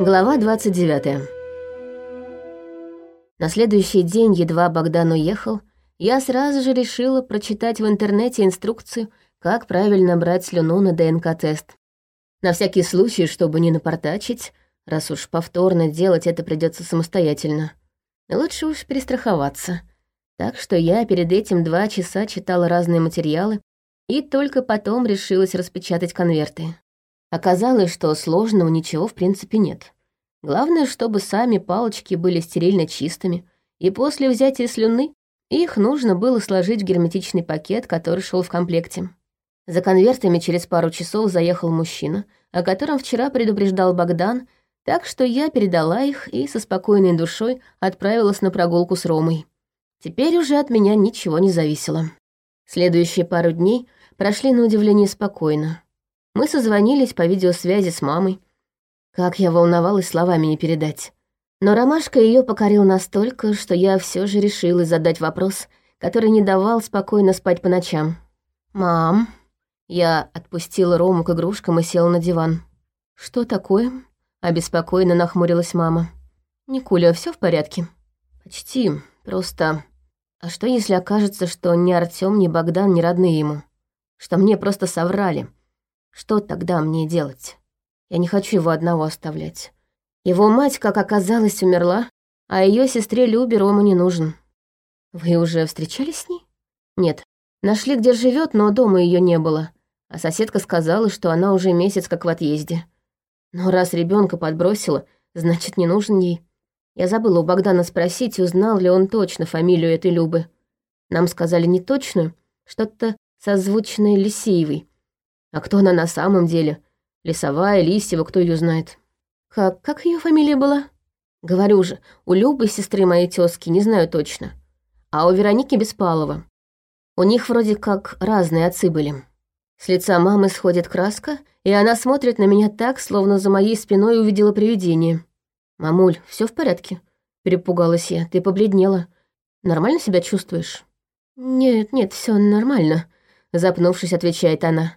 Глава 29. На следующий день, едва Богдан уехал, я сразу же решила прочитать в интернете инструкцию, как правильно брать слюну на ДНК-тест. На всякий случай, чтобы не напортачить, раз уж повторно делать это придется самостоятельно. Лучше уж перестраховаться. Так что я перед этим два часа читала разные материалы и только потом решилась распечатать конверты. Оказалось, что сложного ничего в принципе нет. Главное, чтобы сами палочки были стерильно чистыми, и после взятия слюны их нужно было сложить в герметичный пакет, который шел в комплекте. За конвертами через пару часов заехал мужчина, о котором вчера предупреждал Богдан, так что я передала их и со спокойной душой отправилась на прогулку с Ромой. Теперь уже от меня ничего не зависело. Следующие пару дней прошли на удивление спокойно. Мы созвонились по видеосвязи с мамой. Как я волновалась, словами не передать. Но ромашка ее покорил настолько, что я все же решила задать вопрос, который не давал спокойно спать по ночам. «Мам...» Я отпустила Рому к игрушкам и села на диван. «Что такое?» — обеспокоенно нахмурилась мама. «Никуля, все в порядке?» «Почти. Просто... А что, если окажется, что ни Артём, ни Богдан не родные ему? Что мне просто соврали?» Что тогда мне делать? Я не хочу его одного оставлять. Его мать, как оказалось, умерла, а ее сестре Любе Рома не нужен. Вы уже встречались с ней? Нет. Нашли, где живет, но дома ее не было. А соседка сказала, что она уже месяц как в отъезде. Но раз ребенка подбросила, значит, не нужен ей. Я забыла у Богдана спросить, узнал ли он точно фамилию этой Любы. Нам сказали не точную, что-то созвучное Лисеевой. А кто она на самом деле? Лесовая, Лисьева, кто ее знает? Как, как ее фамилия была? Говорю же, у Любы, сестры моей тёзки, не знаю точно. А у Вероники Беспалова. У них вроде как разные отцы были. С лица мамы сходит краска, и она смотрит на меня так, словно за моей спиной увидела привидение. «Мамуль, все в порядке?» Перепугалась я. «Ты побледнела. Нормально себя чувствуешь?» «Нет, нет, все нормально», — запнувшись, отвечает она.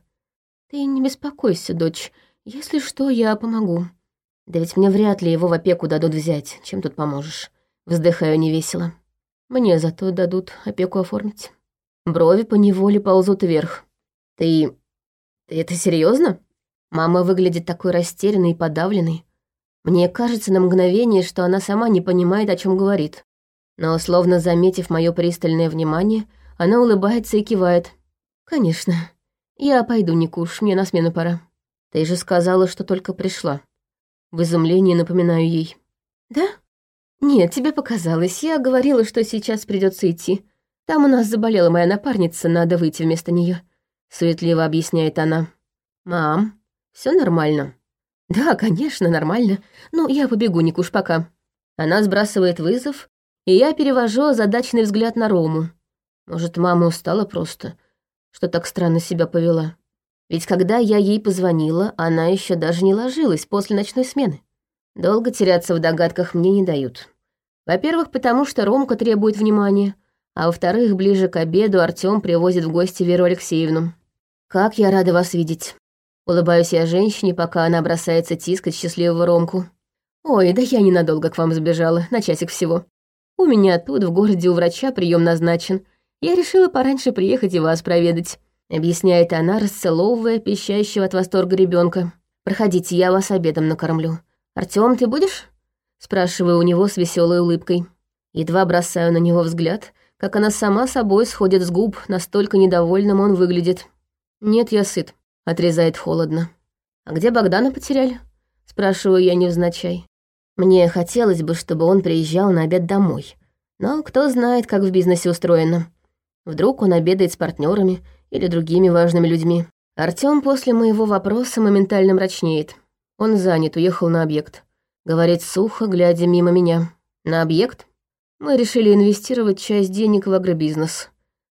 «Ты не беспокойся, дочь. Если что, я помогу. Да ведь мне вряд ли его в опеку дадут взять. Чем тут поможешь?» Вздыхаю невесело. «Мне зато дадут опеку оформить». Брови по неволе ползут вверх. «Ты... ты это серьезно? Мама выглядит такой растерянной и подавленной. Мне кажется на мгновение, что она сама не понимает, о чем говорит. Но, словно заметив мое пристальное внимание, она улыбается и кивает. «Конечно. «Я пойду, Никуш, мне на смену пора. Ты же сказала, что только пришла». В изумлении напоминаю ей. «Да? Нет, тебе показалось. Я говорила, что сейчас придется идти. Там у нас заболела моя напарница, надо выйти вместо нее. суетливо объясняет она. «Мам, все нормально?» «Да, конечно, нормально. Ну, я побегу, Никуш, пока». Она сбрасывает вызов, и я перевожу озадаченный взгляд на Рому. Может, мама устала просто, что так странно себя повела. Ведь когда я ей позвонила, она еще даже не ложилась после ночной смены. Долго теряться в догадках мне не дают. Во-первых, потому что Ромка требует внимания, а во-вторых, ближе к обеду Артём привозит в гости Веру Алексеевну. «Как я рада вас видеть!» Улыбаюсь я женщине, пока она бросается тискать счастливого Ромку. «Ой, да я ненадолго к вам забежала, на часик всего. У меня тут в городе у врача прием назначен, я решила пораньше приехать и вас проведать», — объясняет она, расцеловывая пищащего от восторга ребенка. «Проходите, я вас обедом накормлю. Артём, ты будешь?» — спрашиваю у него с веселой улыбкой. Едва бросаю на него взгляд, как она сама собой сходит с губ, настолько недовольным он выглядит. «Нет, я сыт», — отрезает холодно. «А где Богдана потеряли?» — спрашиваю я невзначай. Мне хотелось бы, чтобы он приезжал на обед домой. Но кто знает, как в бизнесе устроено. Вдруг он обедает с партнерами или другими важными людьми. Артём после моего вопроса моментально мрачнеет. Он занят, уехал на объект. Говорит сухо, глядя мимо меня. На объект? Мы решили инвестировать часть денег в агробизнес.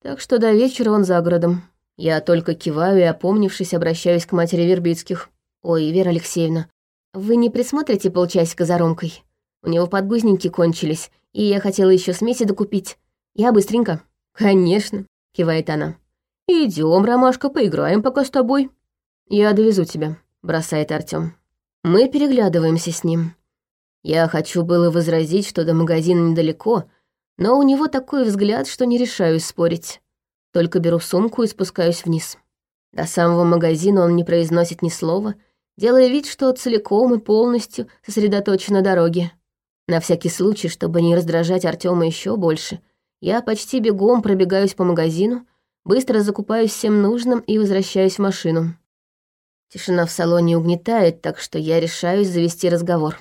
Так что до вечера он за городом. Я только киваю и, опомнившись, обращаюсь к матери Вербицких. «Ой, Вера Алексеевна, вы не присмотрите полчасика за Ромкой? У него подгузники кончились, и я хотела еще смеси докупить. Я быстренько». «Конечно», — кивает она. Идем, Ромашка, поиграем пока с тобой». «Я довезу тебя», — бросает Артём. Мы переглядываемся с ним. Я хочу было возразить, что до магазина недалеко, но у него такой взгляд, что не решаюсь спорить. Только беру сумку и спускаюсь вниз. До самого магазина он не произносит ни слова, делая вид, что целиком и полностью сосредоточен на дороге. На всякий случай, чтобы не раздражать Артема еще больше, я почти бегом пробегаюсь по магазину, быстро закупаюсь всем нужным и возвращаюсь в машину. Тишина в салоне угнетает, так что я решаюсь завести разговор.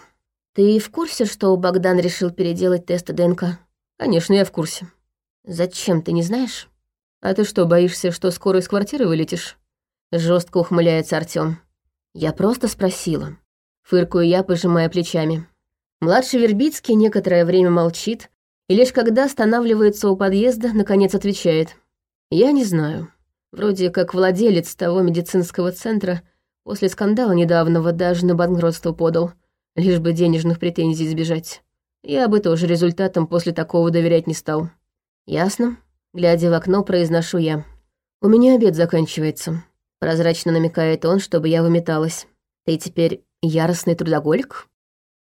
«Ты в курсе, что Богдан решил переделать тесты ДНК?» «Конечно, я в курсе». «Зачем, ты не знаешь?» «А ты что, боишься, что скоро из квартиры вылетишь?» Жестко ухмыляется Артём. «Я просто спросила». Фыркую я, пожимая плечами. Младший Вербицкий некоторое время молчит, и лишь когда останавливается у подъезда, наконец отвечает. «Я не знаю. Вроде как владелец того медицинского центра после скандала недавнего даже на банкротство подал, лишь бы денежных претензий избежать. Я бы тоже результатом после такого доверять не стал. Ясно?» Глядя в окно, произношу я. «У меня обед заканчивается». Прозрачно намекает он, чтобы я выметалась. «Ты теперь яростный трудоголик?»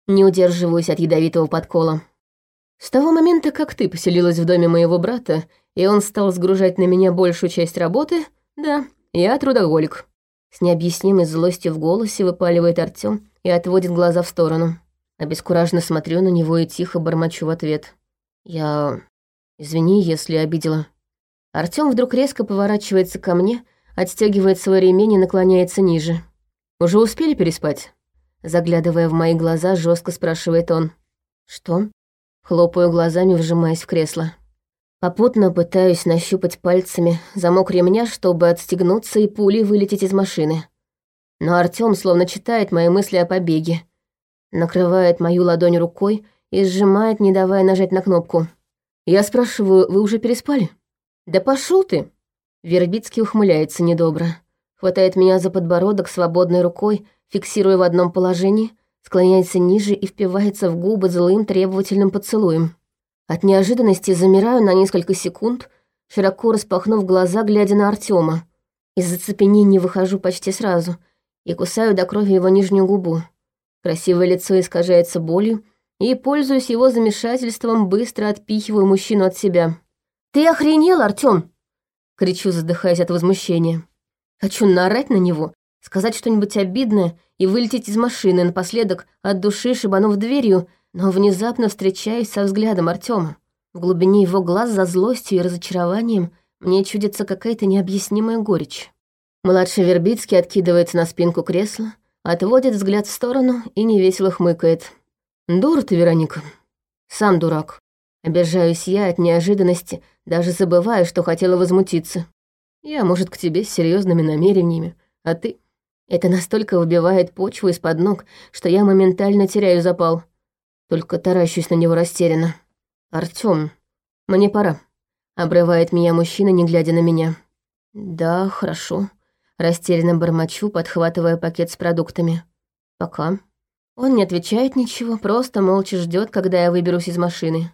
Не удерживаюсь от ядовитого подкола. С того момента, как ты поселилась в доме моего брата, и он стал сгружать на меня большую часть работы, да, я трудоголик. С необъяснимой злостью в голосе выпаливает Артём и отводит глаза в сторону. Обескураженно смотрю на него и тихо бормочу в ответ. Я... Извини, если обидела. Артём вдруг резко поворачивается ко мне, отстегивает свой ремень и наклоняется ниже. «Уже успели переспать?» Заглядывая в мои глаза, жестко спрашивает он. «Что?» Хлопаю глазами, вжимаясь в кресло. Попутно пытаюсь нащупать пальцами замок ремня, чтобы отстегнуться и пулей вылететь из машины. Но Артём словно читает мои мысли о побеге. Накрывает мою ладонь рукой и сжимает, не давая нажать на кнопку. Я спрашиваю, вы уже переспали? Да пошел ты! Вербицкий ухмыляется недобро. Хватает меня за подбородок свободной рукой, фиксируя в одном положении, склоняется ниже и впивается в губы злым требовательным поцелуем. От неожиданности замираю на несколько секунд, широко распахнув глаза, глядя на Артема. Из зацепенения выхожу почти сразу и кусаю до крови его нижнюю губу. Красивое лицо искажается болью, и, пользуясь его замешательством, быстро отпихиваю мужчину от себя. «Ты охренел, Артём!» — кричу, задыхаясь от возмущения. Хочу наорать на него, сказать что-нибудь обидное и вылететь из машины, напоследок от души шибанув дверью, но внезапно встречаюсь со взглядом Артема. В глубине его глаз за злостью и разочарованием мне чудится какая-то необъяснимая горечь. Младший Вербицкий откидывается на спинку кресла, отводит взгляд в сторону и невесело хмыкает. «Дура ты, Вероника. Сам дурак. Обижаюсь я от неожиданности, даже забывая, что хотела возмутиться. Я, может, к тебе с серьезными намерениями, а ты это настолько выбивает почву из-под ног, что я моментально теряю запал. Только таращусь на него растерянно. «Артём, мне пора», — обрывает меня мужчина, не глядя на меня. «Да, хорошо», — растерянно бормочу, подхватывая пакет с продуктами. «Пока». Он не отвечает ничего, просто молча ждет, когда я выберусь из машины.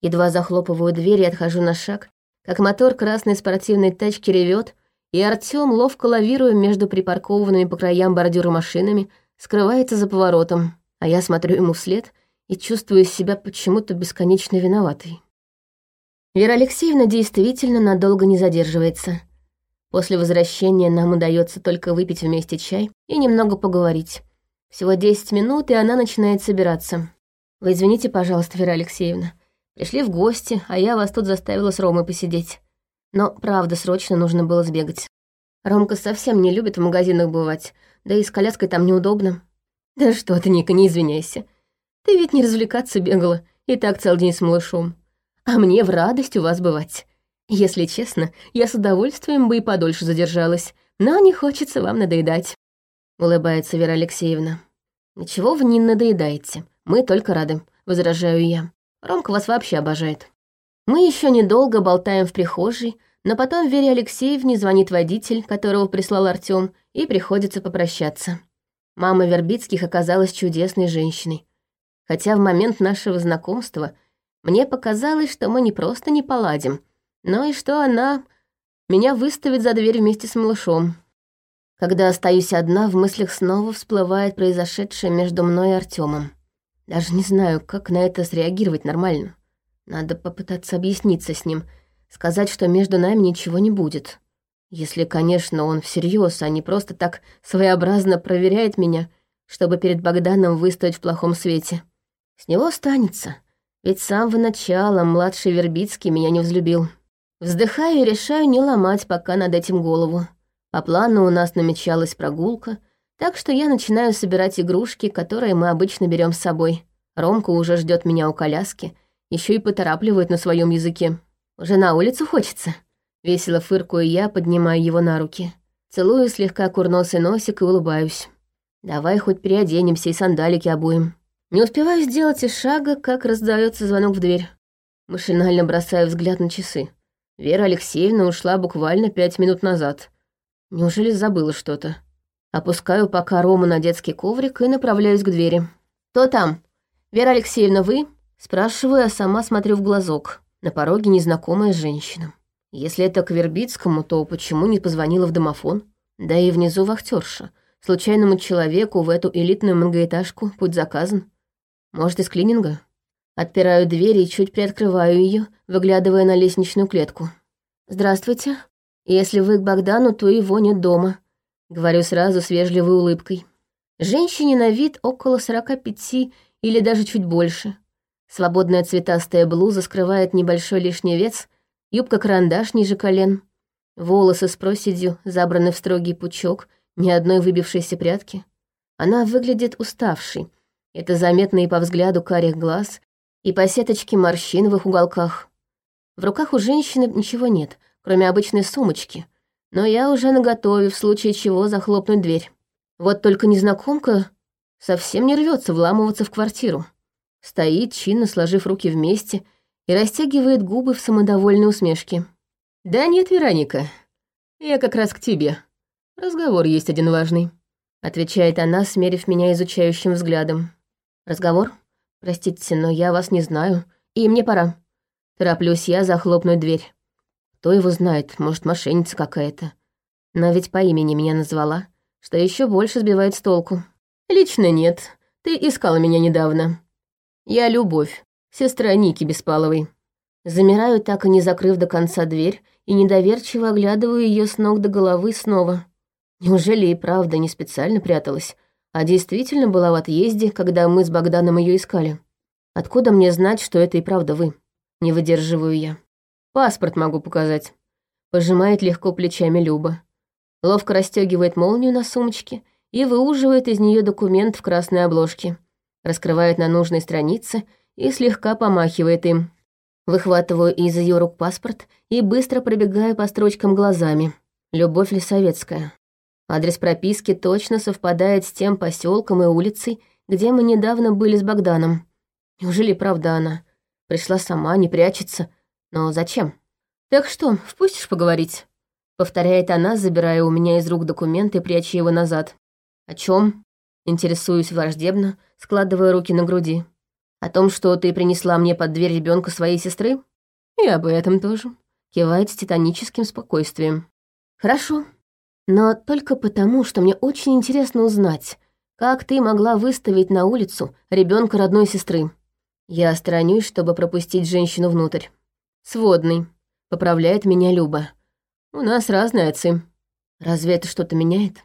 Едва захлопываю дверь и отхожу на шаг, как мотор красной спортивной тачки ревет, и Артём, ловко лавируя между припаркованными по краям бордюра машинами, скрывается за поворотом, а я смотрю ему вслед и чувствую себя почему-то бесконечно виноватой. Вера Алексеевна действительно надолго не задерживается. После возвращения нам удается только выпить вместе чай и немного поговорить. Всего 10 минут, и она начинает собираться. «Вы извините, пожалуйста, Вера Алексеевна. Пришли в гости, а я вас тут заставила с Ромой посидеть. Но, правда, срочно нужно было сбегать. Ромка совсем не любит в магазинах бывать, да и с коляской там неудобно. Да что ты, Ника, не извиняйся. Ты ведь не развлекаться бегала, и так целый день с малышом. А мне в радость у вас бывать. Если честно, я с удовольствием бы и подольше задержалась, но не хочется вам надоедать. Улыбается Вера Алексеевна. Ничего вы не надоедаете, мы только рады, возражаю я. Ромка вас вообще обожает. Мы еще недолго болтаем в прихожей, но потом Вере Алексеевне звонит водитель, которого прислал Артём, и приходится попрощаться. Мама Вербицких оказалась чудесной женщиной. Хотя в момент нашего знакомства мне показалось, что мы не просто не поладим, но и что она меня выставит за дверь вместе с малышом. Когда остаюсь одна, в мыслях снова всплывает произошедшее между мной и Артемом. Даже не знаю, как на это среагировать нормально. Надо попытаться объясниться с ним, сказать, что между нами ничего не будет. Если, конечно, он всерьез, а не просто так своеобразно проверяет меня, чтобы перед Богданом выстоять в плохом свете. С него останется, ведь с самого начала младший Вербицкий меня не взлюбил. Вздыхаю и решаю не ломать пока над этим голову. По плану у нас намечалась прогулка, так что я начинаю собирать игрушки, которые мы обычно берем с собой. Ромка уже ждет меня у коляски, еще и поторапливает на своем языке. Уже на улицу хочется. Весело фыркую я, поднимаю его на руки. Целую слегка курносый носик и улыбаюсь. Давай хоть переоденемся и сандалики обуем. Не успеваю сделать и шага, как раздается звонок в дверь. Машинально бросаю взгляд на часы. Вера Алексеевна ушла буквально пять минут назад. Неужели забыла что-то? Опускаю пока Рому на детский коврик и направляюсь к двери. «Кто там? Вера Алексеевна, вы?» Спрашиваю, а сама смотрю в глазок. На пороге незнакомая женщина. Если это к Вербицкому, то почему не позвонила в домофон? Да и внизу вахтерша. Случайному человеку в эту элитную многоэтажку путь заказан. Может, из клининга? Отпираю дверь и чуть приоткрываю ее, выглядывая на лестничную клетку. «Здравствуйте. Если вы к Богдану, то его нет дома», — говорю сразу с вежливой улыбкой. Женщине на вид около сорока пяти или даже чуть больше. Свободная цветастая блуза скрывает небольшой лишний вес — юбка-карандаш ниже колен, волосы с проседью забраны в строгий пучок, ни одной выбившейся прядки. Она выглядит уставшей. Это заметно и по взгляду карих глаз, и по сеточке морщин в их уголках. В руках у женщины ничего нет, кроме обычной сумочки, но я уже наготове в случае чего захлопнуть дверь. Вот только незнакомка совсем не рвется вламываться в квартиру. Стоит, чинно сложив руки вместе — и растягивает губы в самодовольной усмешке. «Да нет, Вероника, я как раз к тебе. Разговор есть один важный», — отвечает она, смерив меня изучающим взглядом. «Разговор? Простите, но я вас не знаю, и мне пора». Тороплюсь я захлопнуть дверь. Кто его знает, может, мошенница какая-то. Но ведь по имени меня назвала, что еще больше сбивает с толку. «Лично нет, ты искала меня недавно. Я Любовь, сестра Ники Беспаловой. Замираю, так и не закрыв до конца дверь, и недоверчиво оглядываю ее с ног до головы снова. Неужели и правда не специально пряталась, а действительно была в отъезде, когда мы с Богданом ее искали? Откуда мне знать, что это и правда вы? Не выдерживаю я. Паспорт могу показать. Пожимает легко плечами Люба. Ловко расстегивает молнию на сумочке и выуживает из нее документ в красной обложке. Раскрывает на нужной странице — и слегка помахивает им. Выхватываю из ее рук паспорт и быстро пробегаю по строчкам глазами. Любовь Лисовецкая. Адрес прописки точно совпадает с тем поселком и улицей, где мы недавно были с Богданом. Неужели правда она? Пришла сама, не прячется. Но зачем? «Так что, впустишь поговорить?» Повторяет она, забирая у меня из рук документы и пряча его назад. «О чем? Интересуюсь враждебно, складывая руки на груди. О том, что ты принесла мне под дверь ребенка своей сестры? И об этом тоже. Кивает с титаническим спокойствием. Хорошо. Но только потому, что мне очень интересно узнать, как ты могла выставить на улицу ребенка родной сестры. Я сторонюсь, чтобы пропустить женщину внутрь. Сводный. Поправляет меня Люба. У нас разные отцы. Разве это что-то меняет?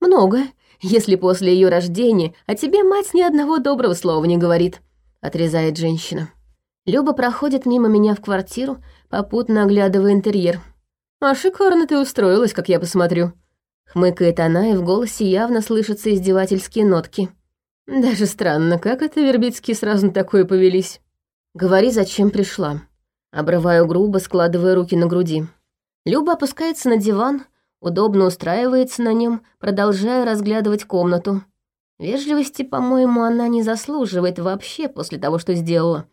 Много, если после ее рождения о тебе мать ни одного доброго слова не говорит отрезает женщина. Люба проходит мимо меня в квартиру, попутно оглядывая интерьер. «А шикарно ты устроилась, как я посмотрю». Хмыкает она, и в голосе явно слышатся издевательские нотки. Даже странно, как это Вербицкие сразу на такое повелись. «Говори, зачем пришла». Обрываю грубо, складывая руки на груди. Люба опускается на диван, удобно устраивается на нем, продолжая разглядывать комнату. Вежливости, по-моему, она не заслуживает вообще после того, что сделала.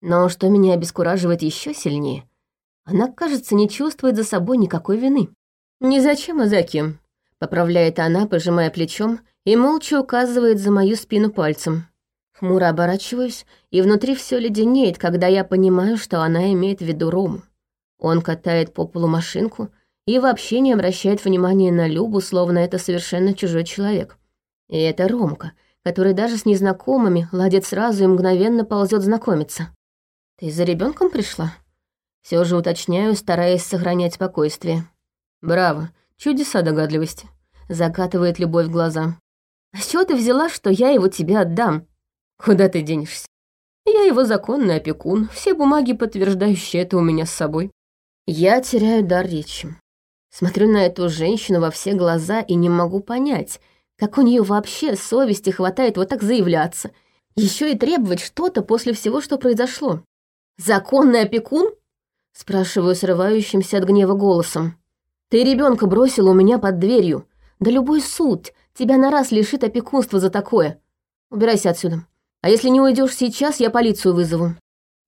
Но что меня обескураживает еще сильнее, она, кажется, не чувствует за собой никакой вины. «Ни зачем, а за кем?» — поправляет она, пожимая плечом, и молча указывает за мою спину пальцем. Хмуро оборачиваюсь, и внутри все леденеет, когда я понимаю, что она имеет в виду Рому. Он катает по полу машинку, и вообще не обращает внимания на Любу, словно это совершенно чужой человек. И это Ромка, который даже с незнакомыми ладит сразу и мгновенно ползет знакомиться. «Ты за ребенком пришла?» Все же уточняю, стараясь сохранять спокойствие. «Браво, чудеса догадливости», — закатывает любовь в глаза. «А с чего ты взяла, что я его тебе отдам? Куда ты денешься? Я его законный опекун, все бумаги, подтверждающие это у меня с собой». Я теряю дар речи. Смотрю на эту женщину во все глаза и не могу понять, как у нее вообще совести хватает вот так заявляться, еще и требовать что-то после всего, что произошло. «Законный опекун?» — спрашиваю срывающимся от гнева голосом. «Ты ребенка бросила у меня под дверью. Да любой суд тебя на раз лишит опекунства за такое. Убирайся отсюда. А если не уйдешь сейчас, я полицию вызову».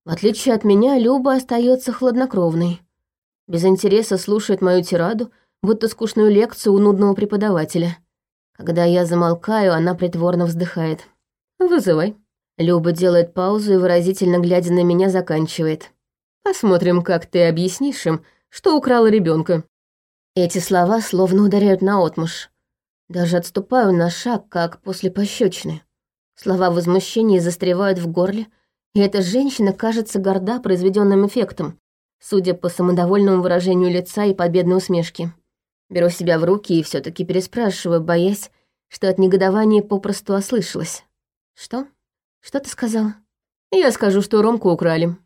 В отличие от меня, Люба остается хладнокровной. Без интереса слушает мою тираду, будто скучную лекцию у нудного преподавателя. Когда я замолкаю, она притворно вздыхает. «Вызывай». Люба делает паузу и выразительно глядя на меня заканчивает. «Посмотрим, как ты объяснишь им, что украла ребенка. Эти слова словно ударяют на отмышь. Даже отступаю на шаг, как после пощечины. Слова возмущения застревают в горле, и эта женщина кажется горда произведенным эффектом, судя по самодовольному выражению лица и победной усмешке. Беру себя в руки и все таки переспрашиваю, боясь, что от негодования попросту ослышалась. «Что?» «Что ты сказала?» «Я скажу, что Ромку украли».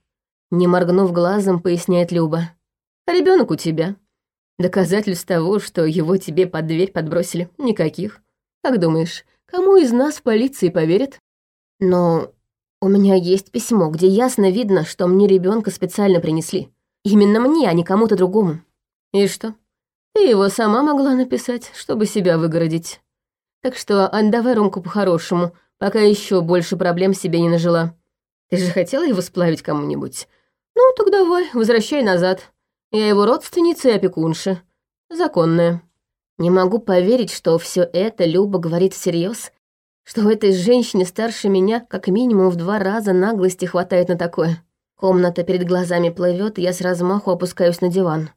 Не моргнув глазом, поясняет Люба. Ребенок у тебя. Доказательств того, что его тебе под дверь подбросили, никаких. Как думаешь, кому из нас в полиции поверят?» «Но у меня есть письмо, где ясно видно, что мне ребенка специально принесли. Именно мне, а не кому-то другому. И что? Ты его сама могла написать, чтобы себя выгородить. Так что отдавай Ромку по-хорошему, пока еще больше проблем себе не нажила. Ты же хотела его сплавить кому-нибудь? Ну, так давай, возвращай назад. Я его родственница и опекунша. Законная. Не могу поверить, что все это Люба говорит всерьез, что у этой женщине старше меня как минимум в два раза наглости хватает на такое. Комната перед глазами плывет, я с размаху опускаюсь на диван.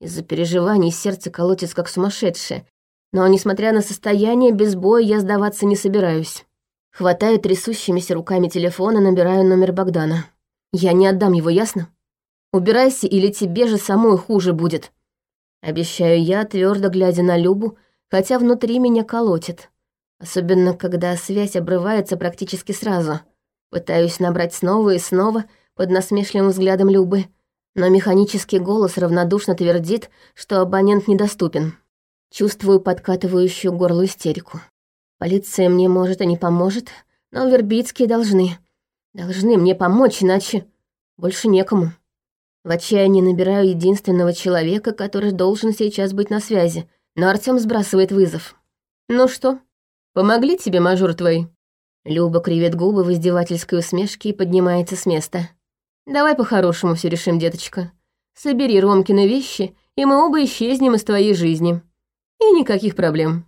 Из-за переживаний сердце колотится как сумасшедшее, но, несмотря на состояние, без боя я сдаваться не собираюсь. Хватаю трясущимися руками телефона, набираю номер Богдана. Я не отдам его, ясно? Убирайся, или тебе же самой хуже будет. Обещаю я, твердо глядя на Любу, хотя внутри меня колотит. Особенно, когда связь обрывается практически сразу. Пытаюсь набрать снова и снова под насмешливым взглядом Любы, но механический голос равнодушно твердит, что абонент недоступен. Чувствую подкатывающую горло истерику. Полиция мне, может, и не поможет, но Вербицкие должны. Должны мне помочь, иначе больше некому. В отчаянии набираю единственного человека, который должен сейчас быть на связи, но Артём сбрасывает вызов. «Ну что, помогли тебе, мажор твой?» Люба кривит губы в издевательской усмешке и поднимается с места. «Давай по-хорошему все решим, деточка. Собери Ромкины вещи, и мы оба исчезнем из твоей жизни. И никаких проблем».